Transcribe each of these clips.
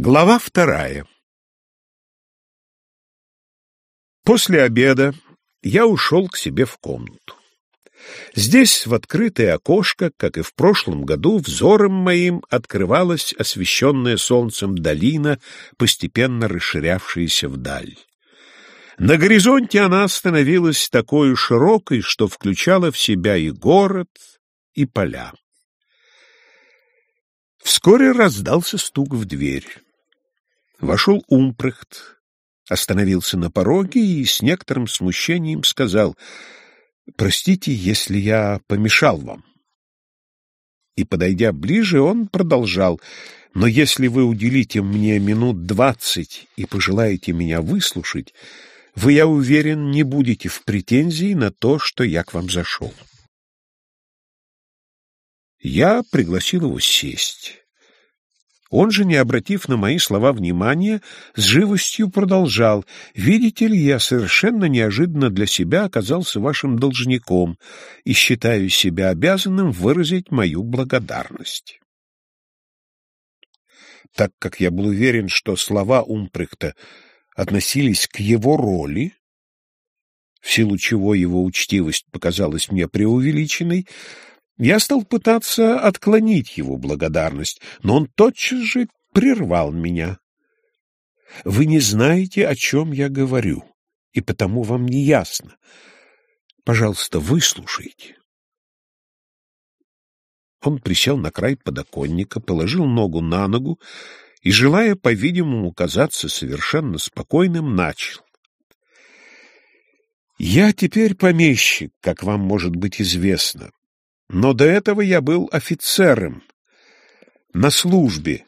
Глава вторая После обеда я ушел к себе в комнату. Здесь, в открытое окошко, как и в прошлом году, взором моим открывалась освещенная солнцем долина, постепенно расширявшаяся вдаль. На горизонте она становилась такой широкой, что включала в себя и город, и поля. Вскоре раздался стук в дверь. Вошел Умпрехт, остановился на пороге и с некоторым смущением сказал, «Простите, если я помешал вам». И, подойдя ближе, он продолжал, «Но если вы уделите мне минут двадцать и пожелаете меня выслушать, вы, я уверен, не будете в претензии на то, что я к вам зашел». Я пригласил его сесть. Он же, не обратив на мои слова внимания, с живостью продолжал. «Видите ли, я совершенно неожиданно для себя оказался вашим должником и считаю себя обязанным выразить мою благодарность». Так как я был уверен, что слова Умпрехта относились к его роли, в силу чего его учтивость показалась мне преувеличенной, я стал пытаться отклонить его благодарность, но он тотчас же прервал меня. Вы не знаете, о чем я говорю, и потому вам не ясно. Пожалуйста, выслушайте. Он присел на край подоконника, положил ногу на ногу и, желая, по-видимому, казаться совершенно спокойным, начал. «Я теперь помещик, как вам может быть известно. Но до этого я был офицером на службе.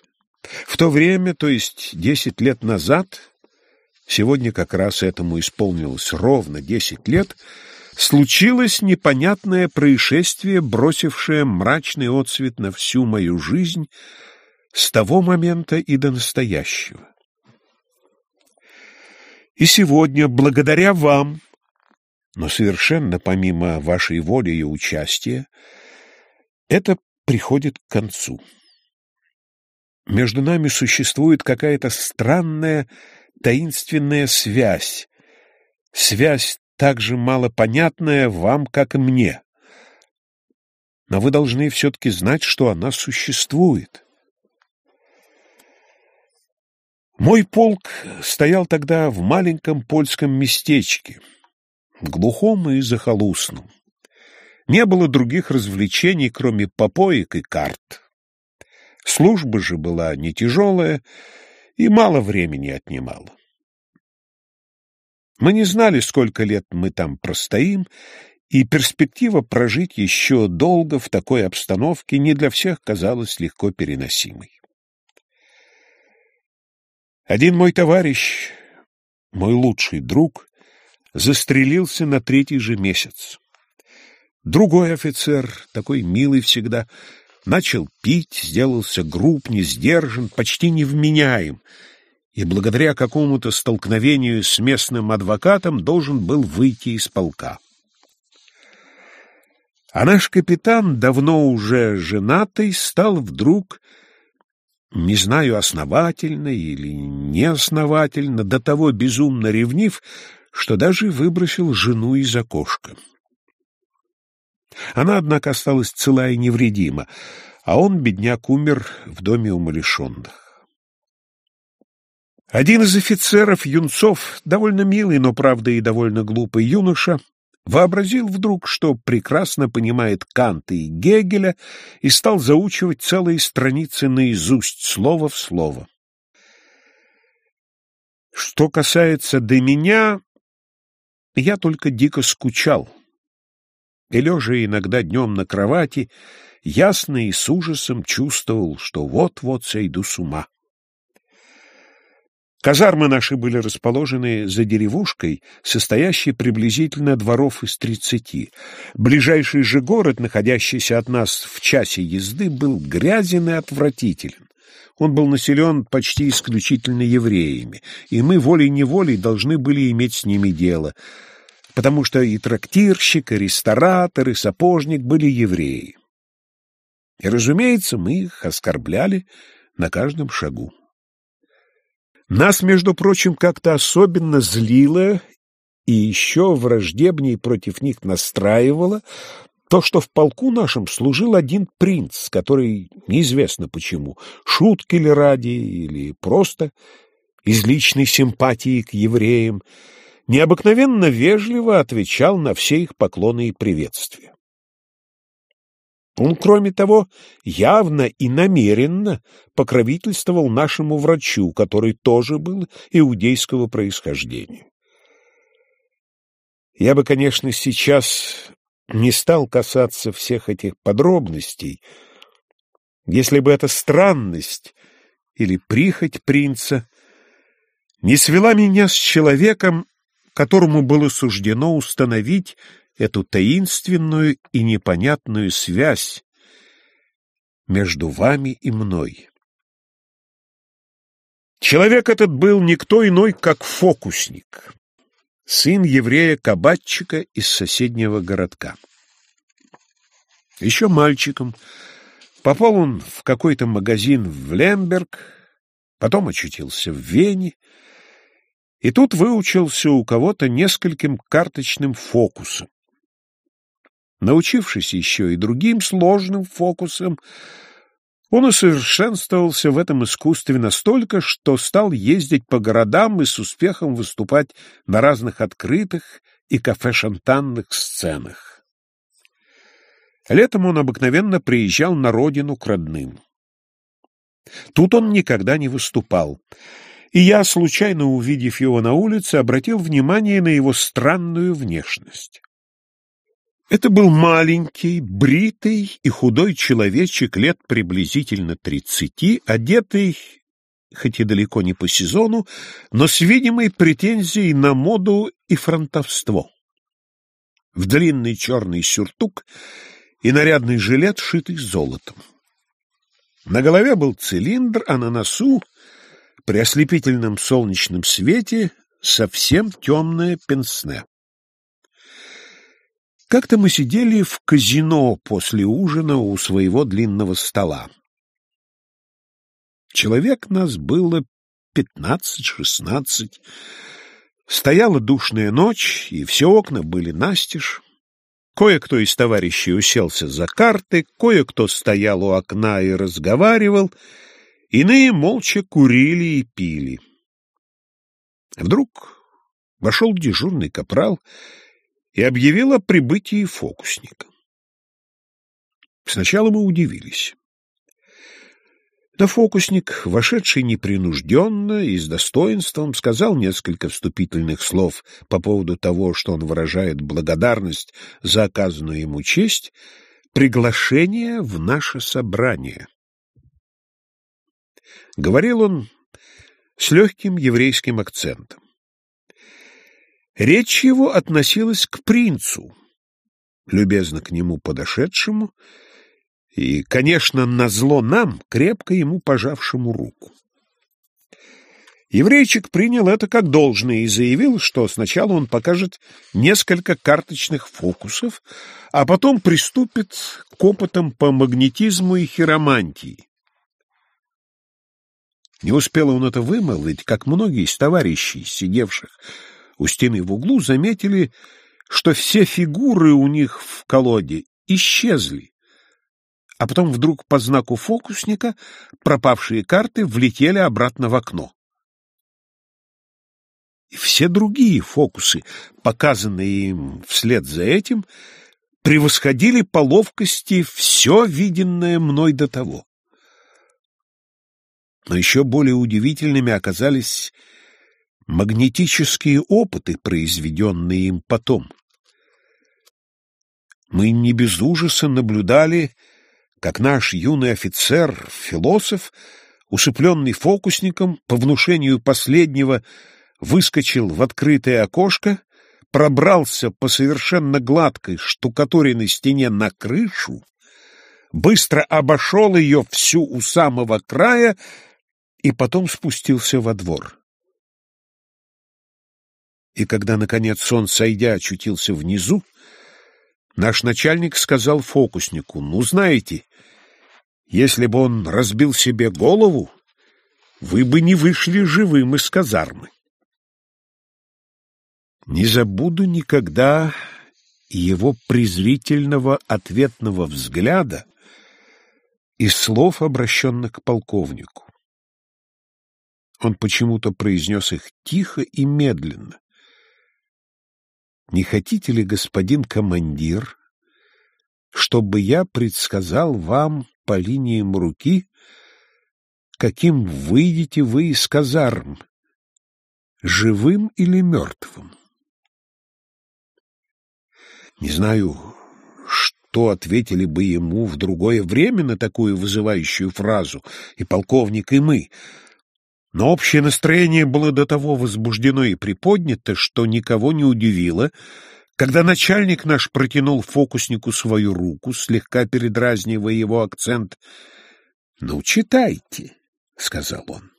В то время, то есть десять лет назад, сегодня как раз этому исполнилось ровно десять лет, случилось непонятное происшествие, бросившее мрачный отсвет на всю мою жизнь с того момента и до настоящего. И сегодня, благодаря вам, но совершенно помимо вашей воли и участия, это приходит к концу. Между нами существует какая-то странная таинственная связь, связь так же малопонятная вам, как и мне. Но вы должны все-таки знать, что она существует. Мой полк стоял тогда в маленьком польском местечке — глухом и захолустном. Не было других развлечений, кроме попоек и карт. Служба же была не тяжелая и мало времени отнимала. Мы не знали, сколько лет мы там простоим, и перспектива прожить еще долго в такой обстановке не для всех казалась легко переносимой. Один мой товарищ, мой лучший друг, застрелился на третий же месяц. Другой офицер, такой милый всегда, начал пить, сделался груб, не сдержан, почти невменяем, и благодаря какому-то столкновению с местным адвокатом должен был выйти из полка. А наш капитан, давно уже женатый, стал вдруг, не знаю, основательно или неосновательно, до того безумно ревнив, что даже выбросил жену из окошка. Она, однако, осталась цела и невредима, а он, бедняк, умер в доме умалишенных. Один из офицеров юнцов, довольно милый, но, правда, и довольно глупый юноша, вообразил вдруг, что прекрасно понимает Канта и Гегеля, и стал заучивать целые страницы наизусть, слово в слово. Что касается до меня, я только дико скучал. И, лежа иногда днем на кровати, ясно и с ужасом чувствовал, что вот-вот сойду с ума. Казармы наши были расположены за деревушкой, состоящей приблизительно дворов из тридцати. Ближайший же город, находящийся от нас в часе езды, был грязен и отвратителен. Он был населен почти исключительно евреями, и мы волей-неволей должны были иметь с ними дело, потому что и трактирщик, и ресторатор, и сапожник были евреи. И, разумеется, мы их оскорбляли на каждом шагу. Нас, между прочим, как-то особенно злило и еще враждебней против них настраивало то, что в полку нашем служил один принц, который, неизвестно почему, шутки ли ради или просто из личной симпатии к евреям, необыкновенно вежливо отвечал на все их поклоны и приветствия. Он, кроме того, явно и намеренно покровительствовал нашему врачу, который тоже был иудейского происхождения. Я бы, конечно, сейчас не стал касаться всех этих подробностей, если бы эта странность или прихоть принца не свела меня с человеком, которому было суждено установить эту таинственную и непонятную связь между вами и мной. Человек этот был никто иной, как фокусник, сын еврея-кабатчика из соседнего городка. Еще мальчиком попал он в какой-то магазин в Лемберг, потом очутился в Вене, и тут выучился у кого-то нескольким карточным фокусам. Научившись еще и другим сложным фокусам, он усовершенствовался в этом искусстве настолько, что стал ездить по городам и с успехом выступать на разных открытых и кафе-шантанных сценах. Летом он обыкновенно приезжал на родину к родным. Тут он никогда не выступал, и я, случайно увидев его на улице, обратил внимание на его странную внешность. Это был маленький, бритый и худой человечек лет приблизительно тридцати, одетый, хоть и далеко не по сезону, но с видимой претензией на моду и фронтовство. В длинный черный сюртук и нарядный жилет, шитый золотом. На голове был цилиндр, а на носу, при ослепительном солнечном свете, совсем темное пенсне. Как-то мы сидели в казино после ужина у своего длинного стола. Человек нас было пятнадцать-шестнадцать. Стояла душная ночь, и все окна были настежь. Кое-кто из товарищей уселся за карты, кое-кто стоял у окна и разговаривал, иные молча курили и пили. Вдруг вошел дежурный капрал и объявил о прибытии фокусника. Сначала мы удивились. Да фокусник, вошедший непринужденно и с достоинством, сказал несколько вступительных слов по поводу того, что он выражает благодарность за оказанную ему честь, приглашение в наше собрание. Говорил он с легким еврейским акцентом. Речь его относилась к принцу, любезно к нему подошедшему, и, конечно, назло нам, крепко ему пожавшему руку. Еврейчик принял это как должное и заявил, что сначала он покажет несколько карточных фокусов, а потом приступит к опытам по магнетизму и хиромантии. Не успел он это вымолвить, как многие из товарищей, сидевших у стены в углу, заметили, что все фигуры у них в колоде исчезли. А потом вдруг по знаку фокусника пропавшие карты влетели обратно в окно. И все другие фокусы, показанные им вслед за этим, превосходили по ловкости все виденное мной до того. Но еще более удивительными оказались магнетические опыты, произведенные им потом. Мы не без ужаса наблюдали, как наш юный офицер, философ, усыпленный фокусником, по внушению последнего выскочил в открытое окошко, пробрался по совершенно гладкой штукатуренной стене на крышу, быстро обошел ее всю у самого края и потом спустился во двор. И когда, наконец, он, сойдя, очутился внизу, наш начальник сказал фокуснику, «Ну, знаете, если бы он разбил себе голову, вы бы не вышли живым из казармы. Не забуду никогда его презрительного ответного взгляда и слов, обращенных к полковнику. Он почему-то произнес их тихо и медленно. «Не хотите ли, господин командир, чтобы я предсказал вам по линиям руки, каким выйдете вы из казарм, живым или мертвым?» Не знаю, что ответили бы ему в другое время на такую вызывающую фразу и полковник, и мы — но общее настроение было до того возбуждено и приподнято, что никого не удивило, когда начальник наш протянул фокуснику свою руку, слегка передразнивая его акцент. — Ну, читайте, — сказал он.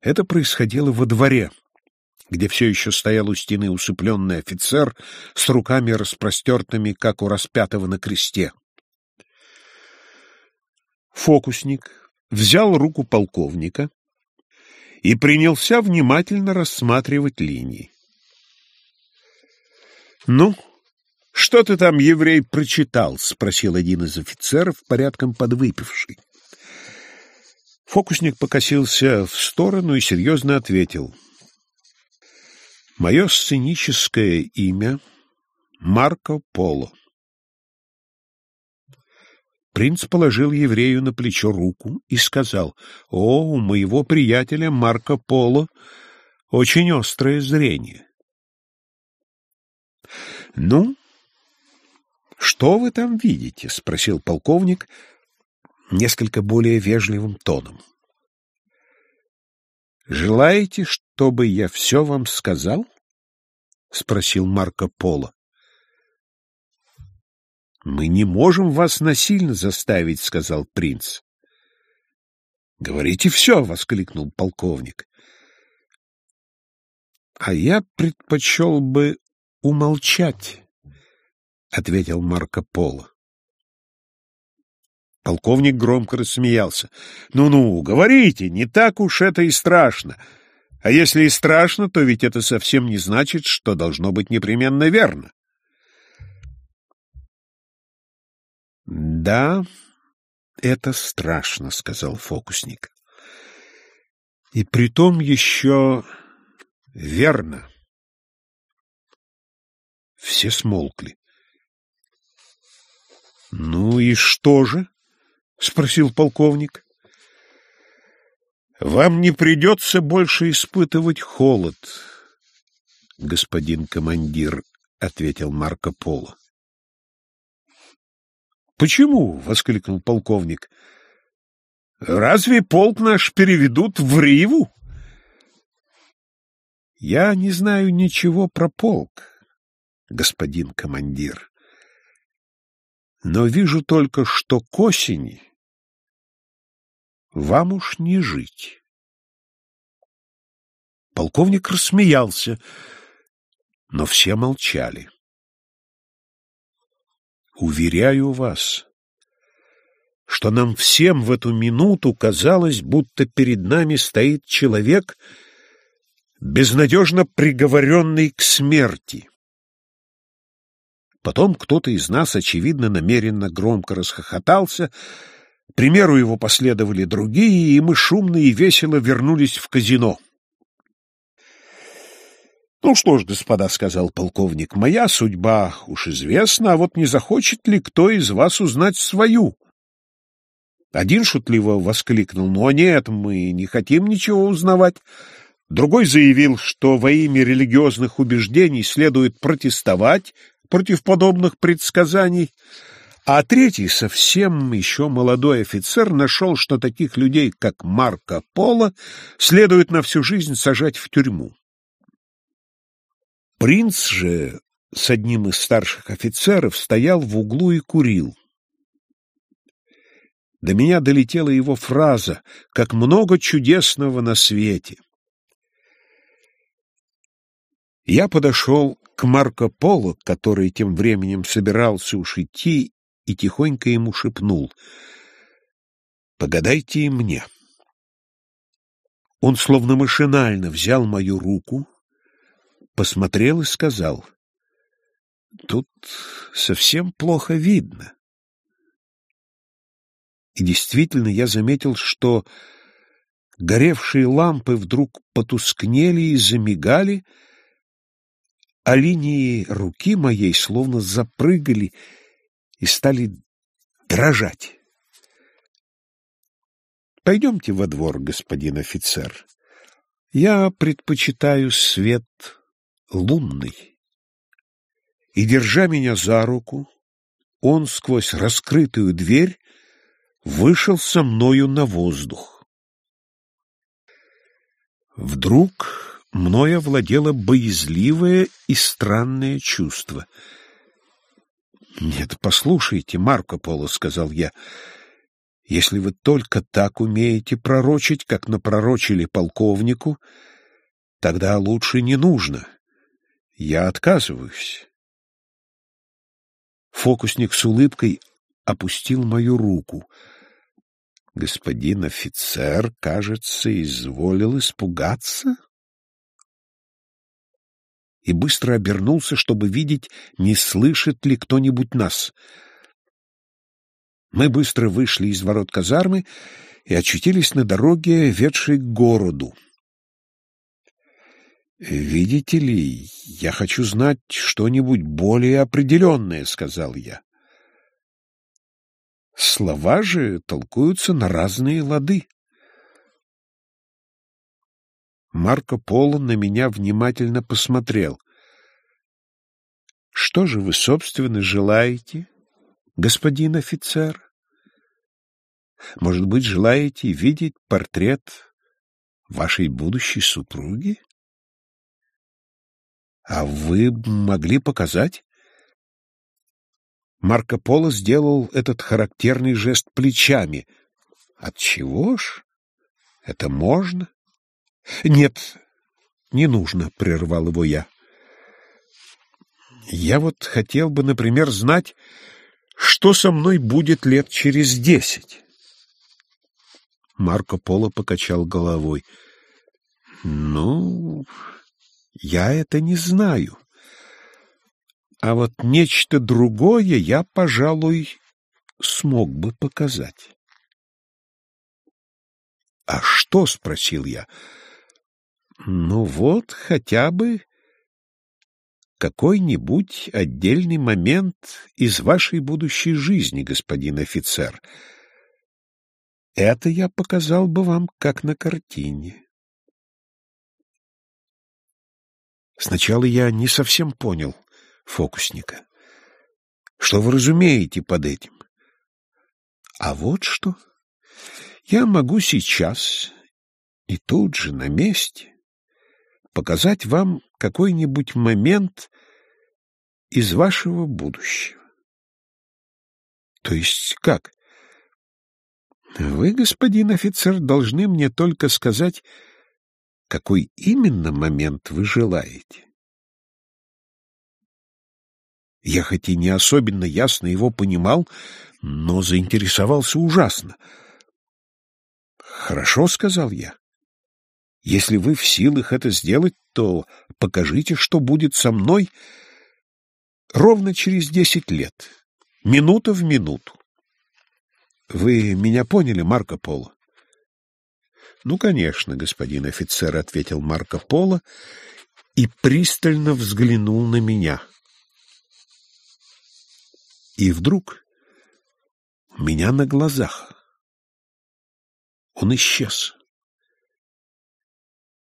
Это происходило во дворе, где все еще стоял у стены усыпленный офицер с руками распростертыми, как у распятого на кресте. Фокусник, взял руку полковника и принялся внимательно рассматривать линии. «Ну, что ты там, еврей, прочитал?» — спросил один из офицеров, порядком подвыпивший. Фокусник покосился в сторону и серьезно ответил. «Мое сценическое имя — Марко Поло. Принц положил еврею на плечо руку и сказал, «О, у моего приятеля Марко Поло очень острое зрение». «Ну, что вы там видите?» — спросил полковник несколько более вежливым тоном. «Желаете, чтобы я все вам сказал?» — спросил Марко Поло. Мы не можем вас насильно заставить, сказал принц. Говорите все, воскликнул полковник. А я предпочел бы умолчать, ответил Марко Поло. Полковник громко рассмеялся. «Ну-ну, говорите, не так уж это и страшно. А если и страшно, то ведь это совсем не значит, что должно быть непременно верно. — Да, это страшно, — сказал фокусник. — И притом еще верно. Все смолкли. — Ну и что же? — спросил полковник. — Вам не придется больше испытывать холод, господин командир, — ответил Марко Поло. Почему? — воскликнул полковник. — Разве полк наш переведут в Риву? — Я не знаю ничего про полк, господин командир. Но вижу только, что к осени вам уж не жить. Полковник рассмеялся, но все молчали. Уверяю вас, что нам всем в эту минуту казалось, будто перед нами стоит человек, безнадежно приговоренный к смерти. Потом кто-то из нас, очевидно, намеренно громко расхохотался, примеру его последовали другие, и мы шумно и весело вернулись в казино. Ну что ж, господа, сказал полковник, моя судьба уж известна, а вот не захочет ли кто из вас узнать свою? Один шутливо воскликнул: "Ну нет, мы не хотим ничего узнавать". Другой заявил, что во имя религиозных убеждений следует протестовать против подобных предсказаний. А третий, совсем еще молодой офицер, нашел, что таких людей, как Марко Поло, следует на всю жизнь сажать в тюрьму. Принц же с одним из старших офицеров стоял в углу и курил. До меня долетела его фраза «Как много чудесного на свете!» Я подошел к Марко Поло, который тем временем собирался уж идти, и тихонько ему шепнул. Погадайте и мне. Он словно машинально взял мою руку, посмотрел и сказал, «Тут совсем плохо видно». И действительно я заметил, что горевшие лампы вдруг потускнели и замигали, а линии руки моей словно запрыгали и стали дрожать. Пойдемте во двор, господин офицер. Я предпочитаю свет лунный. И, держа меня за руку, он сквозь раскрытую дверь вышел со мною на воздух. Вдруг мною овладело боязливое и странное чувство. — Нет, послушайте, Марко Поло, — сказал я, — если вы только так умеете пророчить, как напророчили полковнику, тогда лучше не нужно. Я отказываюсь. Фокусник с улыбкой опустил мою руку. Господин офицер, кажется, изволил испугаться и быстро обернулся, чтобы видеть, не слышит ли кто-нибудь нас. Мы быстро вышли из ворот казармы и очутились на дороге, ведшей к городу. «Видите ли, я хочу знать что-нибудь более определенное», — сказал я. Слова же толкуются на разные лады. Марко Поло на меня внимательно посмотрел. — Что же вы, собственно, желаете, господин офицер? Может быть, желаете видеть портрет вашей будущей супруги? А вы могли показать? Марко Поло сделал этот характерный жест плечами. Отчего ж? Это можно? Нет, не нужно, прервал его я. Я вот хотел бы, например, знать, что со мной будет лет через десять. Марко Поло покачал головой. Ну, я это не знаю. А вот нечто другое я, пожалуй, смог бы показать. — А что? — спросил я. — Ну вот, хотя бы какой-нибудь отдельный момент из вашей будущей жизни, господин офицер. Это я показал бы вам как на картине. Сначала я не совсем понял, фокусника. Что вы разумеете под этим? А вот что. Я могу сейчас и тут же на месте показать вам какой-нибудь момент из вашего будущего. То есть как? Вы, господин офицер, должны мне только сказать, какой именно момент вы желаете. Я хоть и не особенно ясно его понимал, но заинтересовался ужасно. «Хорошо», — сказал я. «Если вы в силах это сделать, то покажите, что будет со мной ровно через десять лет, минута в минуту». «Вы меня поняли, Марко Поло?» «Ну, конечно, господин офицер», — ответил Марко Поло и пристально взглянул на меня. И вдруг меня на глазах он исчез.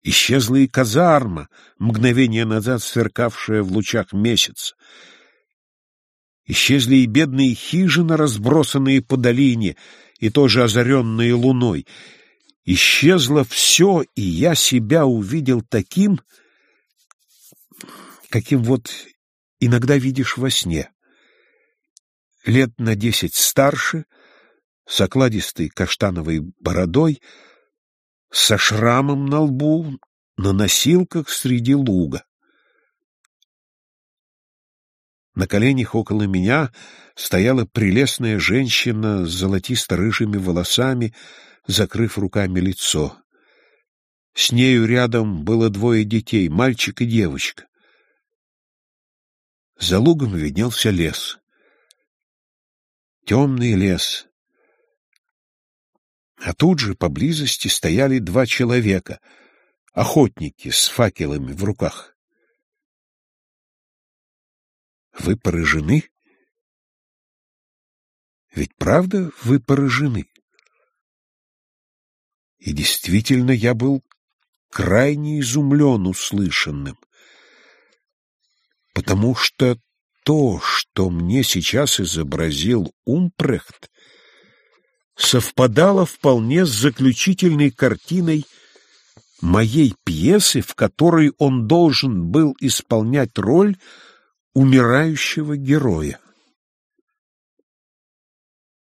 Исчезла и казарма, мгновение назад сверкавшая в лучах месяца. Исчезли и бедные хижины, разбросанные по долине, и тоже озаренные луной. Исчезло все, и я себя увидел таким, каким вот иногда видишь во сне лет на десять старше, с окладистой каштановой бородой, со шрамом на лбу, на носилках среди луга. На коленях около меня стояла прелестная женщина с золотисто-рыжими волосами, закрыв руками лицо. С нею рядом было двое детей, мальчик и девочка. За лугом виднелся лес. Темный лес. А тут же поблизости стояли два человека, охотники с факелами в руках. Вы поражены? Ведь правда вы поражены? И действительно я был крайне изумлен услышанным, потому что то, что мне сейчас изобразил Умпрехт, совпадало вполне с заключительной картиной моей пьесы, в которой он должен был исполнять роль умирающего героя.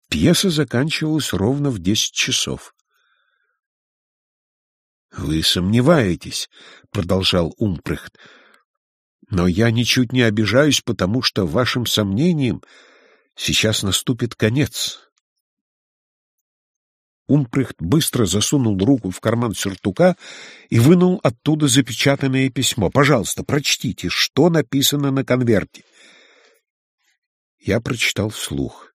Пьеса заканчивалась ровно в десять часов. «Вы сомневаетесь», — продолжал Умпрехт, — «но я ничуть не обижаюсь, потому что вашим сомнениям сейчас наступит конец». Умпрехт быстро засунул руку в карман сюртука и вынул оттуда запечатанное письмо. «Пожалуйста, прочтите, что написано на конверте». Я прочитал вслух.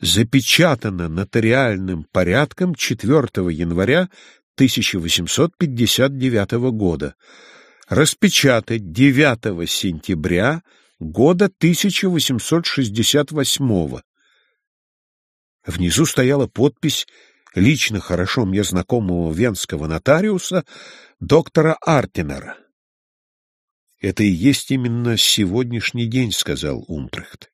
Запечатано нотариальным порядком 4 января 1859 года. Распечатать 9 сентября года 1868. Внизу стояла подпись лично хорошо мне знакомого венского нотариуса, доктора Артинера. «Это и есть именно сегодняшний день», — сказал Умпрехт.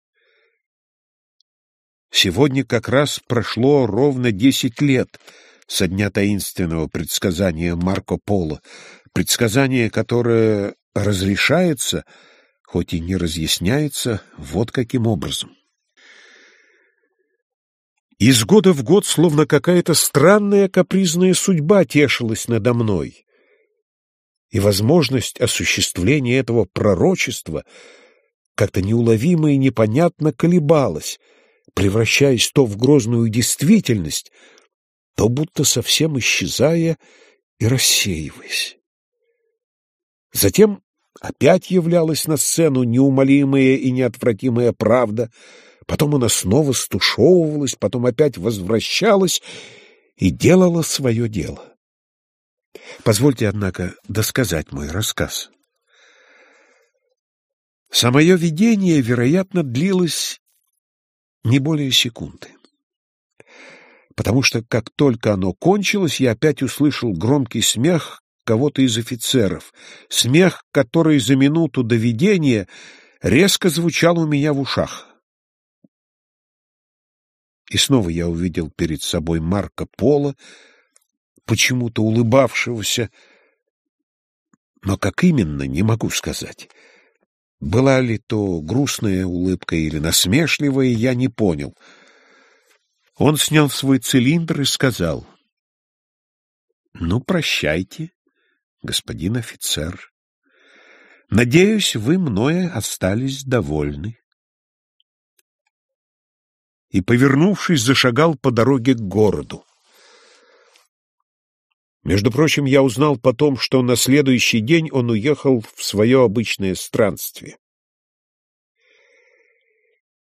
«Сегодня как раз прошло ровно десять лет со дня таинственного предсказания Марко Поло, предсказание, которое разрешается, хоть и не разъясняется, вот каким образом. Из года в год словно какая-то странная капризная судьба тешилась надо мной. И возможность осуществления этого пророчества как-то неуловимо и непонятно колебалась, превращаясь то в грозную действительность, то будто совсем исчезая и рассеиваясь. Затем опять являлась на сцену неумолимая и неотвратимая правда — Потом она снова стушевывалась, потом опять возвращалась и делала свое дело. Позвольте, однако, досказать мой рассказ. Самое видение, вероятно, длилось не более секунды. Потому что, как только оно кончилось, я опять услышал громкий смех кого-то из офицеров, смех, который за минуту до видения резко звучал у меня в ушах. И снова я увидел перед собой Марка Пола, почему-то улыбавшегося, но как именно, не могу сказать. Была ли то грустная улыбка или насмешливая, я не понял. Он снял свой цилиндр и сказал, «Ну, прощайте, господин офицер. Надеюсь, вы мною остались довольны» и, повернувшись, зашагал по дороге к городу. Между прочим, я узнал потом, что на следующий день он уехал в свое обычное странствие.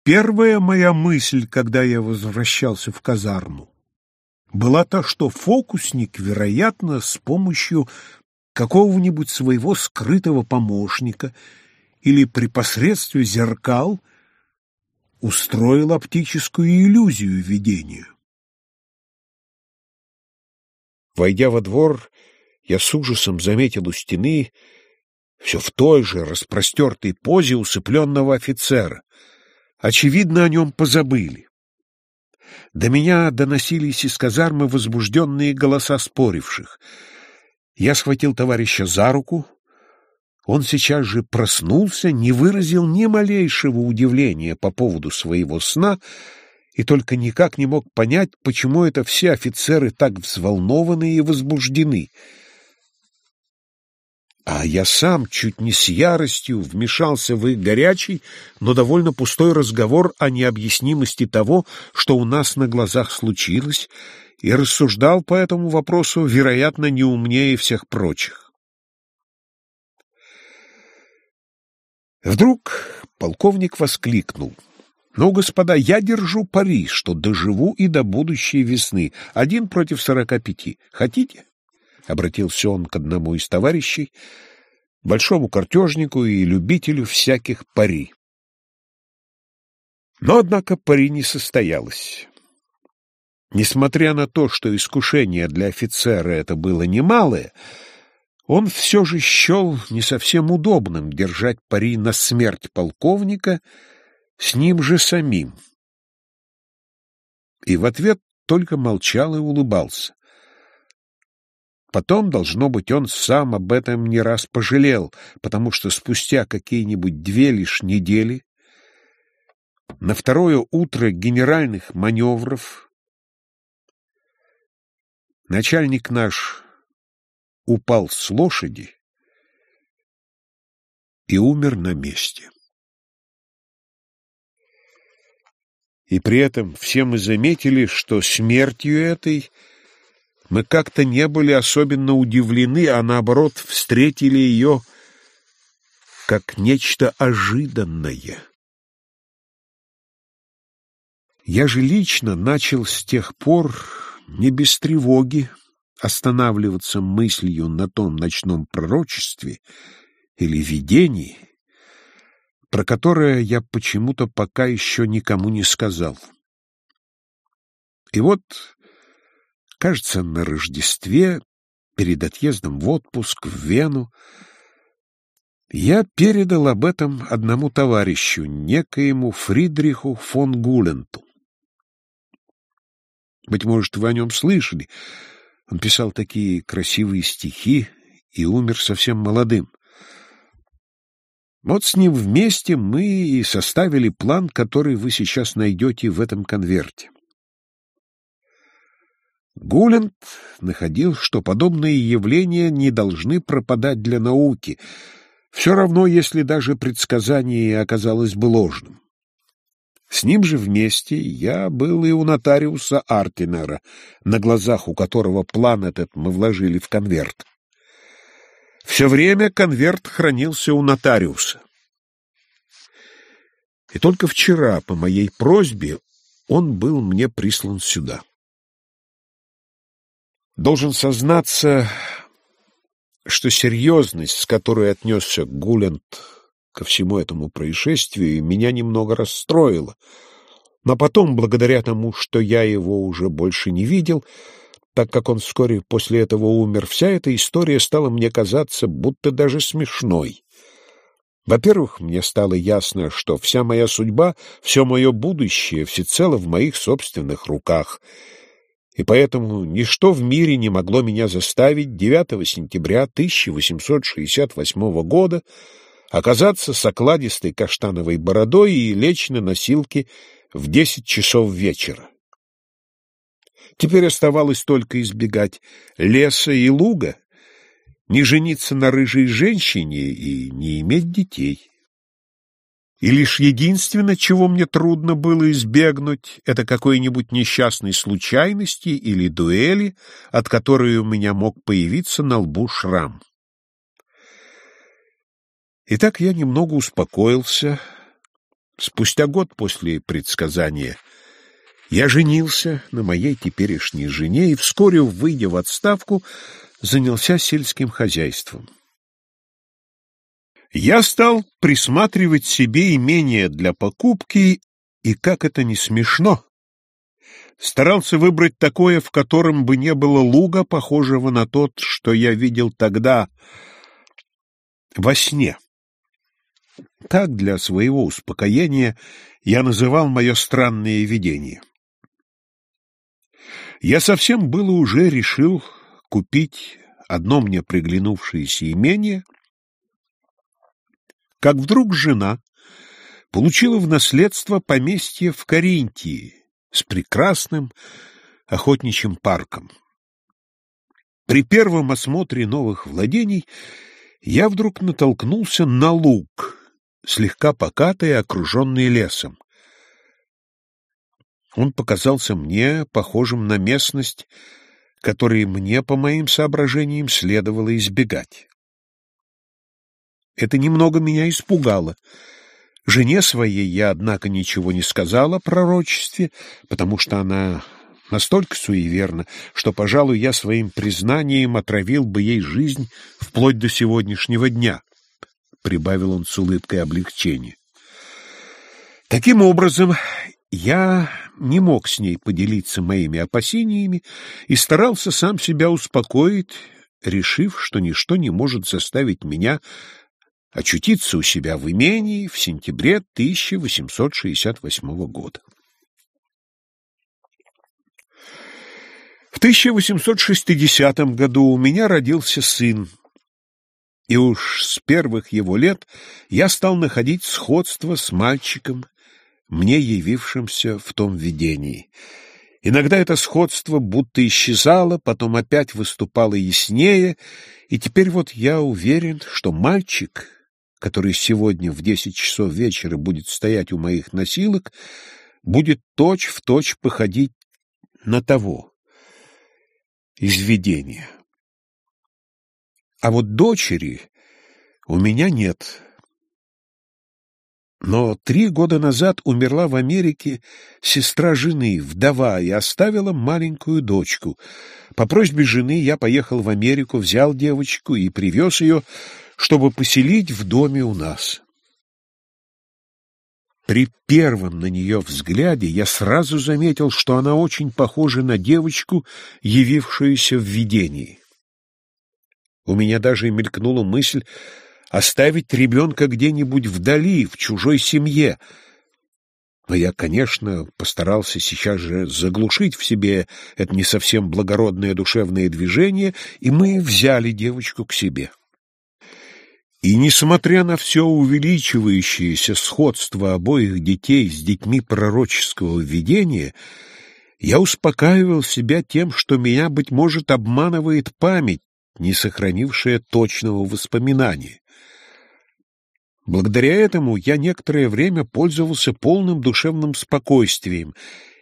Первая моя мысль, когда я возвращался в казарму, была та, что фокусник, вероятно, с помощью какого-нибудь своего скрытого помощника или при посредстве зеркал — устроил оптическую иллюзию видению. Войдя во двор, я с ужасом заметил у стены все в той же распростертой позе усыпленного офицера. Очевидно, о нем позабыли. До меня доносились из казармы возбужденные голоса споривших. Я схватил товарища за руку, он сейчас же проснулся, не выразил ни малейшего удивления по поводу своего сна и только никак не мог понять, почему это все офицеры так взволнованы и возбуждены. А я сам чуть не с яростью вмешался в их горячий, но довольно пустой разговор о необъяснимости того, что у нас на глазах случилось, и рассуждал по этому вопросу, вероятно, не умнее всех прочих. Вдруг полковник воскликнул. «Ну, господа, я держу пари, что доживу и до будущей весны. Один против сорока пяти. Хотите?» — обратился он к одному из товарищей, большому картежнику и любителю всяких пари. Но, однако, пари не состоялось. Несмотря на то, что искушение для офицера это было немалое, он все же счел не совсем удобным держать пари на смерть полковника с ним же самим. И в ответ только молчал и улыбался. Потом, должно быть, он сам об этом не раз пожалел, потому что спустя какие-нибудь две лишь недели, на второе утро генеральных маневров, начальник наш упал с лошади и умер на месте. И при этом все мы заметили, что смертью этой — мы как-то не были особенно удивлены, а наоборот встретили ее как нечто ожиданное. Я же лично начал с тех пор не без тревоги останавливаться мыслью на том ночном пророчестве или видении, про которое я почему-то пока еще никому не сказал. И вот Кажется, на Рождестве, перед отъездом в отпуск в Вену, я передал об этом одному товарищу, некоему Фридриху фон Гуленту. Быть может, вы о нем слышали. Он писал такие красивые стихи и умер совсем молодым. Вот с ним вместе мы и составили план, который вы сейчас найдете в этом конверте. Гулент находил, что подобные явления не должны пропадать для науки, все равно, если даже предсказание оказалось бы ложным. С ним же вместе я был и у нотариуса Артинера, на глазах у которого план этот мы вложили в конверт. Все время конверт хранился у нотариуса. И только вчера, по моей просьбе, он был мне прислан сюда. Должен сознаться, что серьезность, с которой отнесся Гулент ко всему этому происшествию, меня немного расстроила. Но потом, благодаря тому, что я его уже больше не видел, так как он вскоре после этого умер, вся эта история стала мне казаться будто даже смешной. Во-первых, мне стало ясно, что вся моя судьба, все мое будущее всецело в моих собственных руках — и поэтому ничто в мире не могло меня заставить 9 сентября 1868 года оказаться с окладистой каштановой бородой и лечь на носилке в 10 часов вечера. Теперь оставалось только избегать леса и луга, не жениться на рыжей женщине и не иметь детей. И лишь единственное, чего мне трудно было избегнуть, это какой-нибудь несчастной случайности или дуэли, от которой у меня мог появиться на лбу шрам. Итак, я немного успокоился. Спустя год после предсказания я женился на моей теперешней жене и вскоре, выйдя в отставку, занялся сельским хозяйством. Я стал присматривать себе имение для покупки, и, как это не смешно, старался выбрать такое, в котором бы не было луга, похожего на тот, что я видел тогда во сне. Так для своего успокоения я называл мое странное видение. Я совсем было уже решил купить одно мне приглянувшееся имение — как вдруг жена получила в наследство поместье в Каринтии с прекрасным охотничьим парком. При первом осмотре новых владений я вдруг натолкнулся на луг, слегка покатый и окруженный лесом. Он показался мне похожим на местность, которой мне, по моим соображениям, следовало избегать. Это немного меня испугало. Жене своей я, однако, ничего не сказала о пророчестве, потому что она настолько суеверна, что, пожалуй, я своим признанием отравил бы ей жизнь вплоть до сегодняшнего дня, — прибавил он с улыбкой облегчения. Таким образом, я не мог с ней поделиться моими опасениями и старался сам себя успокоить, решив, что ничто не может заставить меня очутиться у себя в имении в сентябре 1868 года. В 1860 году у меня родился сын, и уж с первых его лет я стал находить сходство с мальчиком, мне явившимся в том видении. Иногда это сходство будто исчезало, потом опять выступало яснее, и теперь вот я уверен, что мальчик, который сегодня в десять часов вечера будет стоять у моих носилок, будет точь-в-точь точь походить на того из видения. А вот дочери у меня нет. Но три года назад умерла в Америке сестра жены, вдова, и оставила маленькую дочку. По просьбе жены я поехал в Америку, взял девочку и привез ее, чтобы поселить в доме у нас. При первом на нее взгляде я сразу заметил, что она очень похожа на девочку, явившуюся в видении. У меня даже мелькнула мысль оставить ребенка где-нибудь вдали, в чужой семье. Но я, конечно, постарался сейчас же заглушить в себе это не совсем благородное душевное движение, и мы взяли девочку к себе. И, несмотря на все увеличивающееся сходство обоих детей с детьми пророческого видения, я успокаивал себя тем, что меня, быть может, обманывает память, не сохранившая точного воспоминания. Благодаря этому я некоторое время пользовался полным душевным спокойствием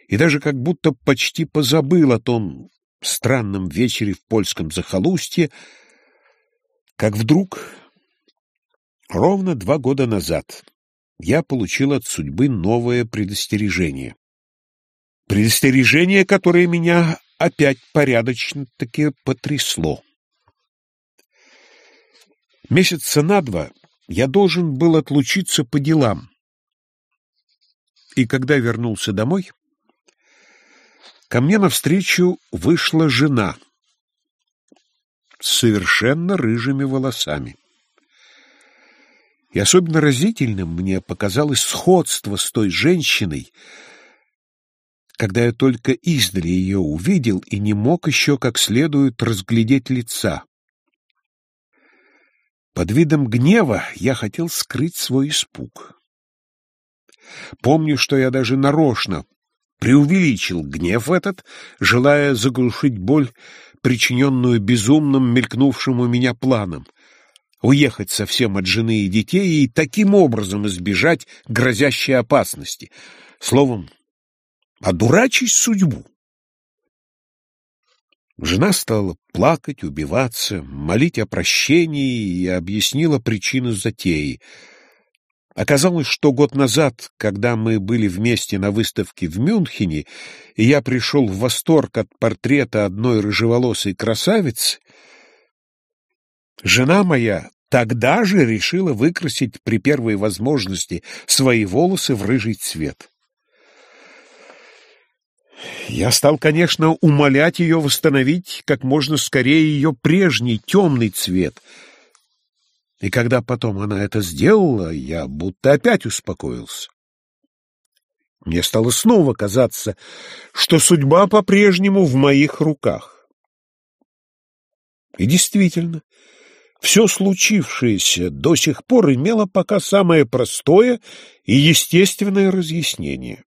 и даже как будто почти позабыл о том странном вечере в польском захолустье, как вдруг, ровно два года назад, я получил от судьбы новое предостережение. Предостережение, которое меня опять порядочно-таки потрясло. Месяца на два я должен был отлучиться по делам. И когда вернулся домой, ко мне навстречу вышла жена с совершенно рыжими волосами. И особенно разительным мне показалось сходство с той женщиной, когда я только издали ее увидел и не мог еще как следует разглядеть лица. Под видом гнева я хотел скрыть свой испуг. Помню, что я даже нарочно преувеличил гнев этот, желая заглушить боль, причиненную безумным мелькнувшим у меня планом, уехать совсем от жены и детей и таким образом избежать грозящей опасности. Словом, одурачить судьбу. Жена стала плакать, убиваться, молить о прощении и объяснила причину затеи. Оказалось, что год назад, когда мы были вместе на выставке в Мюнхене, и я пришел в восторг от портрета одной рыжеволосой красавицы, жена моя тогда же решила выкрасить при первой возможности свои волосы в рыжий цвет. Я стал, конечно, умолять ее восстановить как можно скорее ее прежний темный цвет. И когда потом она это сделала, я будто опять успокоился. Мне стало снова казаться, что судьба по-прежнему в моих руках. И действительно, все случившееся до сих пор имело пока самое простое и естественное разъяснение.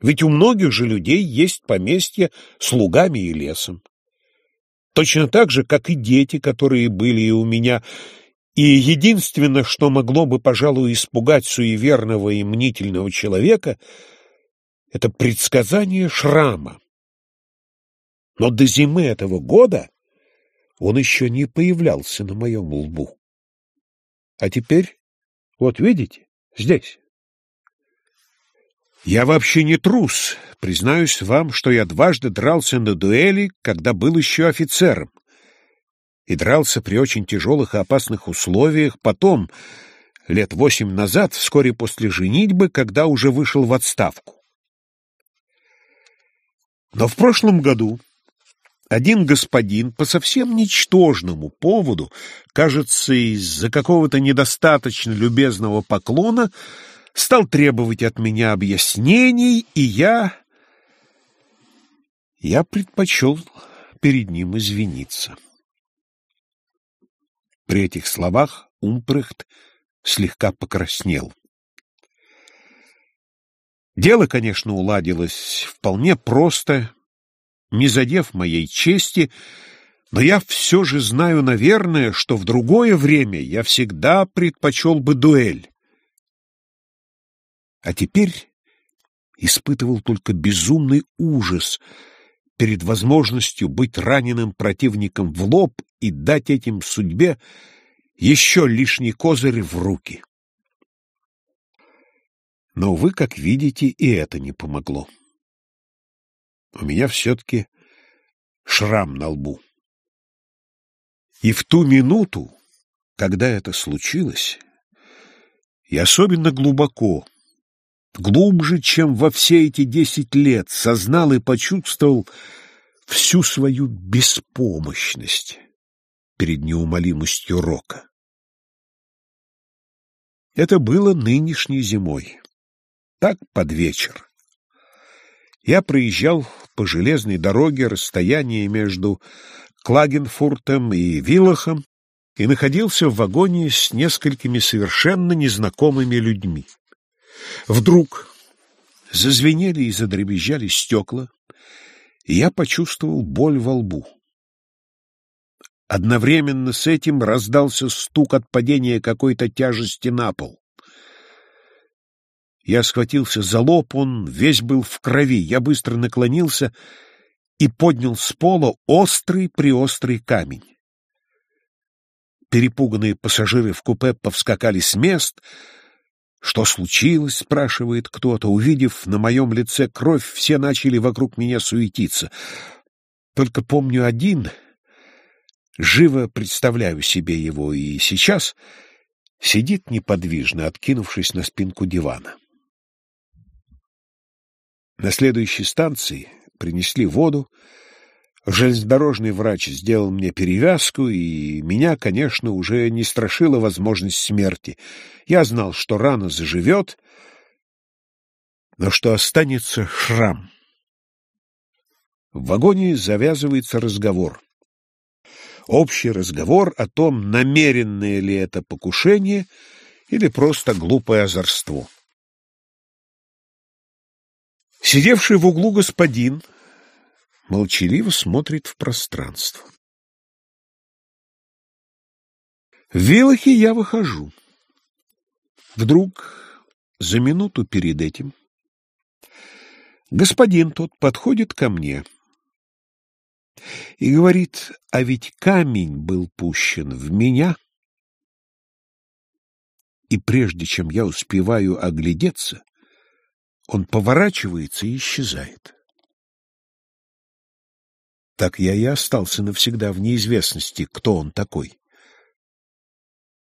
Ведь у многих же людей есть поместья с лугами и лесом. Точно так же, как и дети, которые были и у меня, И единственное, что могло бы, пожалуй, испугать суеверного и мнительного человека, это предсказание шрама. Но до зимы этого года он еще не появлялся на моем лбу. А теперь, вот видите, здесь. Я вообще не трус. Признаюсь вам, что я дважды дрался на дуэли, когда был еще офицером. И дрался при очень тяжелых и опасных условиях потом, лет восемь назад, вскоре после женитьбы, когда уже вышел в отставку. Но в прошлом году один господин по совсем ничтожному поводу, кажется, из-за какого-то недостаточно любезного поклона, стал требовать от меня объяснений, и я... Я предпочел перед ним извиниться. При этих словах Умпрехт слегка покраснел. Дело, конечно, уладилось вполне просто, не задев моей чести, но я все же знаю, наверное, что в другое время я всегда предпочел бы дуэль а теперь испытывал только безумный ужас перед возможностью быть раненым противником в лоб и дать этим судьбе еще лишний козырь в руки. Но, вы, как видите, и это не помогло. У меня все-таки шрам на лбу. И в ту минуту, когда это случилось, и особенно глубоко, глубже, чем во все эти десять лет, сознал и почувствовал всю свою беспомощность перед неумолимостью рока. Это было нынешней зимой, так под вечер. Я проезжал по железной дороге расстояние между Клагенфуртом и Виллахом и находился в вагоне с несколькими совершенно незнакомыми людьми. Вдруг зазвенели и задребезжали стекла, и я почувствовал боль во лбу. Одновременно с этим раздался стук от падения какой-то тяжести на пол. Я схватился за лоб, он весь был в крови. Я быстро наклонился и поднял с пола острый-приострый камень. Перепуганные пассажиры в купе повскакали с мест — «Что случилось?» — спрашивает кто-то. Увидев на моем лице кровь, все начали вокруг меня суетиться. Только помню один, живо представляю себе его, и сейчас сидит неподвижно, откинувшись на спинку дивана. На следующей станции принесли воду, Железнодорожный врач сделал мне перевязку, и меня, конечно, уже не страшила возможность смерти. Я знал, что рана заживет, но что останется шрам. В вагоне завязывается разговор. Общий разговор о том, намеренное ли это покушение или просто глупое озорство. Сидевший в углу господин молчаливо смотрит в пространство. В Вилахе я выхожу. Вдруг, за минуту перед этим, господин тот подходит ко мне и говорит, а ведь камень был пущен в меня, и прежде чем я успеваю оглядеться, он поворачивается и исчезает. Так я и остался навсегда в неизвестности, кто он такой.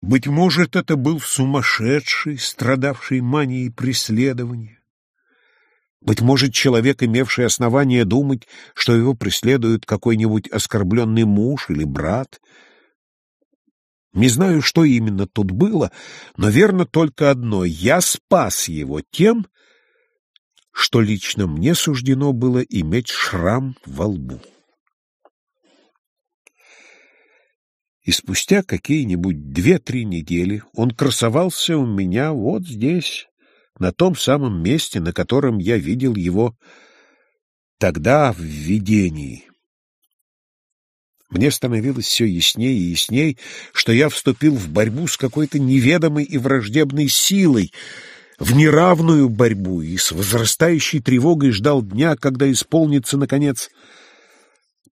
Быть может, это был сумасшедший, страдавший манией преследования. Быть может, человек, имевший основание думать, что его преследует какой-нибудь оскорбленный муж или брат. Не знаю, что именно тут было, но верно только одно — я спас его тем, что лично мне суждено было иметь шрам во лбу. и спустя какие-нибудь две-три недели он красовался у меня вот здесь, на том самом месте, на котором я видел его тогда в видении. Мне становилось все яснее и ясней, что я вступил в борьбу с какой-то неведомой и враждебной силой, в неравную борьбу и с возрастающей тревогой ждал дня, когда исполнится, наконец,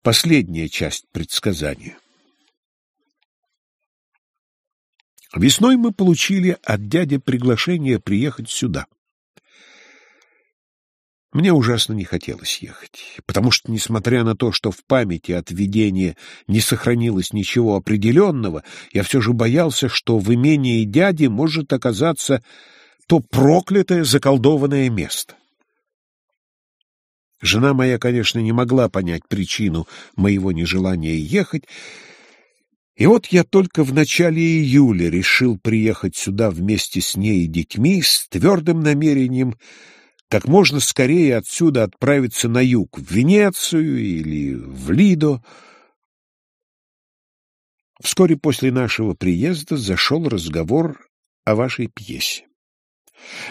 последняя часть предсказания. Весной мы получили от дяди приглашение приехать сюда. Мне ужасно не хотелось ехать, потому что, несмотря на то, что в памяти от видения не сохранилось ничего определенного, я все же боялся, что в имении дяди может оказаться то проклятое заколдованное место. Жена моя, конечно, не могла понять причину моего нежелания ехать, и вот я только в начале июля решил приехать сюда вместе с ней и детьми с твердым намерением как можно скорее отсюда отправиться на юг, в Венецию или в Лидо. Вскоре после нашего приезда зашел разговор о вашей пьесе.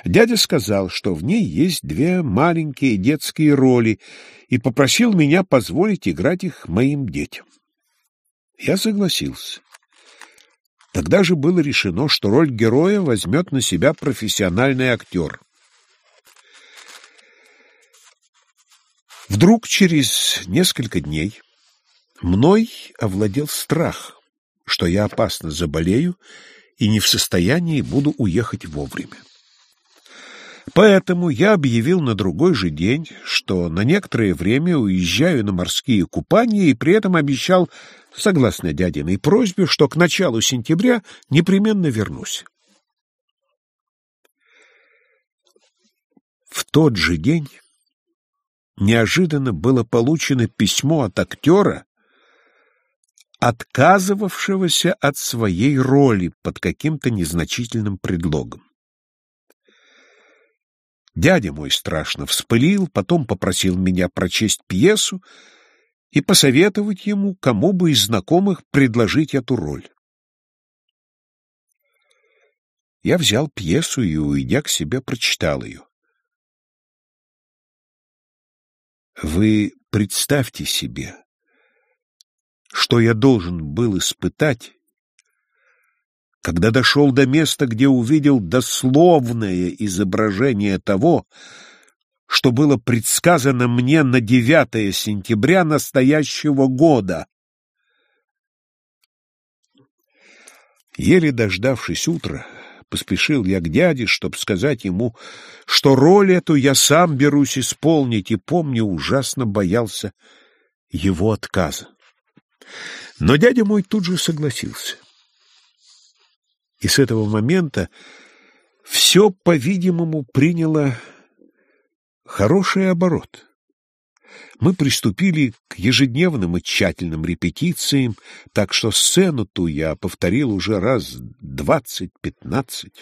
Дядя сказал, что в ней есть две маленькие детские роли, и попросил меня позволить играть их моим детям. Я согласился. Тогда же было решено, что роль героя возьмет на себя профессиональный актер. Вдруг через несколько дней мной овладел страх, что я опасно заболею и не в состоянии буду уехать вовремя. Поэтому я объявил на другой же день, что на некоторое время уезжаю на морские купания и при этом обещал, согласно дядиной просьбе, что к началу сентября непременно вернусь. В тот же день неожиданно было получено письмо от актера, отказывавшегося от своей роли под каким-то незначительным предлогом. Дядя мой страшно вспылил, потом попросил меня прочесть пьесу и посоветовать ему, кому бы из знакомых предложить эту роль. Я взял пьесу и, уйдя к себе, прочитал ее. Вы представьте себе, что я должен был испытать, когда дошел до места, где увидел дословное изображение того, что было предсказано мне на 9 сентября настоящего года. Еле дождавшись утра, поспешил я к дяде, чтобы сказать ему, что роль эту я сам берусь исполнить, и, помню, ужасно боялся его отказа. Но дядя мой тут же согласился. И с этого момента все, по-видимому, приняло хороший оборот. Мы приступили к ежедневным и тщательным репетициям, так что сцену ту я повторил уже раз двадцать-пятнадцать.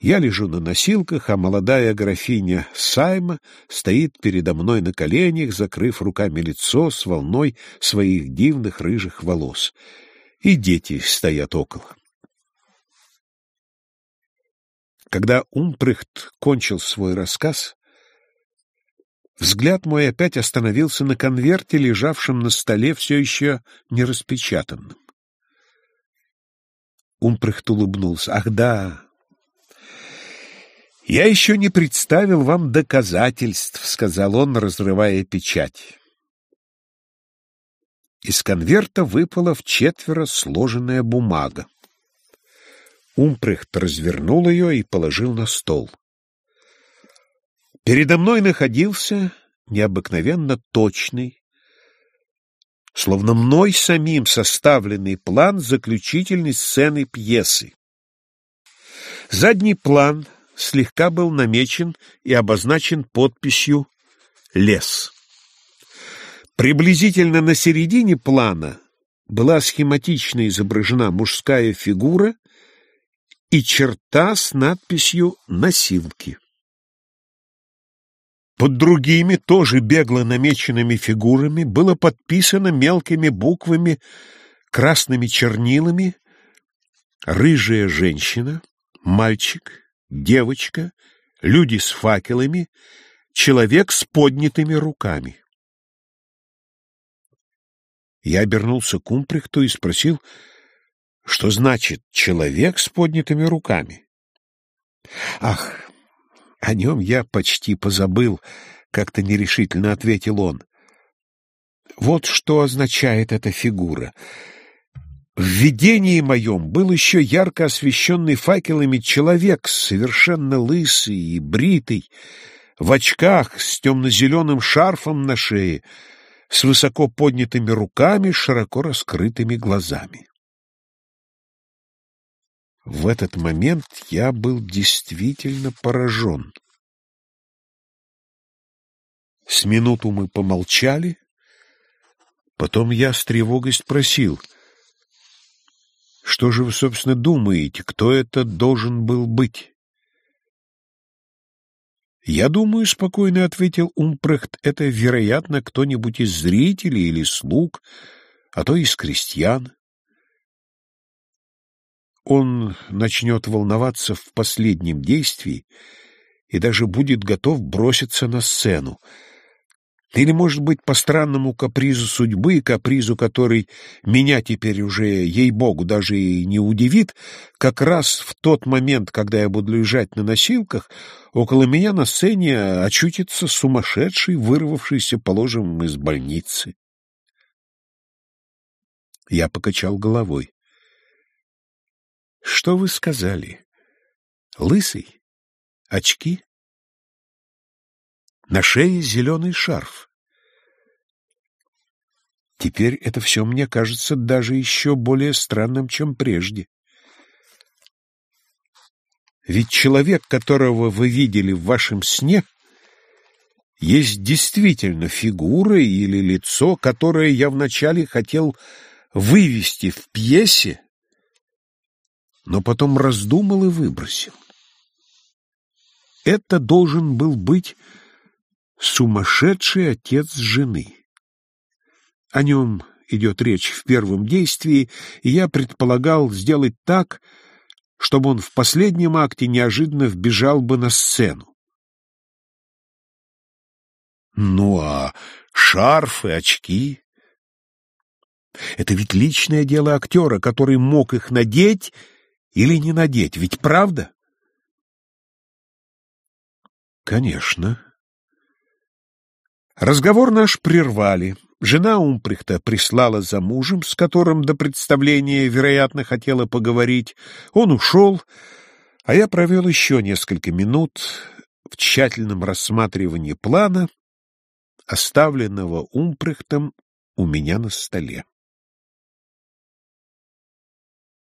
Я лежу на носилках, а молодая графиня Сайма стоит передо мной на коленях, закрыв руками лицо с волной своих дивных рыжих волос. И дети стоят около. Когда Умприхт кончил свой рассказ, взгляд мой опять остановился на конверте, лежавшем на столе, все еще не распечатанном. Умприхт улыбнулся. «Ах, да! Я еще не представил вам доказательств», — сказал он, разрывая печать. Из конверта выпала в четверо сложенная бумага. Умпрехт развернул ее и положил на стол. Передо мной находился необыкновенно точный, словно мной самим составленный план заключительной сцены пьесы. Задний план слегка был намечен и обозначен подписью «Лес». Приблизительно на середине плана была схематично изображена мужская фигура и черта с надписью «Носилки». Под другими, тоже бегло намеченными фигурами, было подписано мелкими буквами, красными чернилами «Рыжая женщина», «Мальчик», «Девочка», «Люди с факелами», «Человек с поднятыми руками». Я обернулся к Умприхту и спросил, что значит «человек с поднятыми руками». «Ах, о нем я почти позабыл», — как-то нерешительно ответил он. «Вот что означает эта фигура». В видении моем был еще ярко освещенный факелами человек, совершенно лысый и бритый, в очках с темно-зеленым шарфом на шее, с высоко поднятыми руками, широко раскрытыми глазами. В этот момент я был действительно поражен. С минуту мы помолчали, потом я с тревогой спросил — что же вы, собственно, думаете, кто это должен был быть? «Я думаю», — спокойно ответил Умпрехт, — «это, вероятно, кто-нибудь из зрителей или слуг, а то из крестьян». Он начнет волноваться в последнем действии и даже будет готов броситься на сцену. Или, может быть, по странному капризу судьбы, капризу, который меня теперь уже, ей-богу, даже и не удивит, как раз в тот момент, когда я буду лежать на носилках, около меня на сцене очутится сумасшедший, вырвавшийся, положим, из больницы. Я покачал головой. — Что вы сказали? Лысый? Очки? На шее зеленый шарф. Теперь это все мне кажется даже еще более странным, чем прежде. Ведь человек, которого вы видели в вашем сне, есть действительно фигура или лицо, которое я вначале хотел вывести в пьесе, но потом раздумал и выбросил. Это должен был быть Сумасшедший отец жены. О нем идет речь в первом действии, и я предполагал сделать так, чтобы он в последнем акте неожиданно вбежал бы на сцену. Ну а шарфы, очки? Это ведь личное дело актера, который мог их надеть или не надеть, ведь правда? Конечно. Разговор наш прервали. Жена Умприхта прислала за мужем, с которым до представления, вероятно, хотела поговорить. Он ушел, а я провел еще несколько минут в тщательном рассматривании плана, оставленного Умприхтом у меня на столе.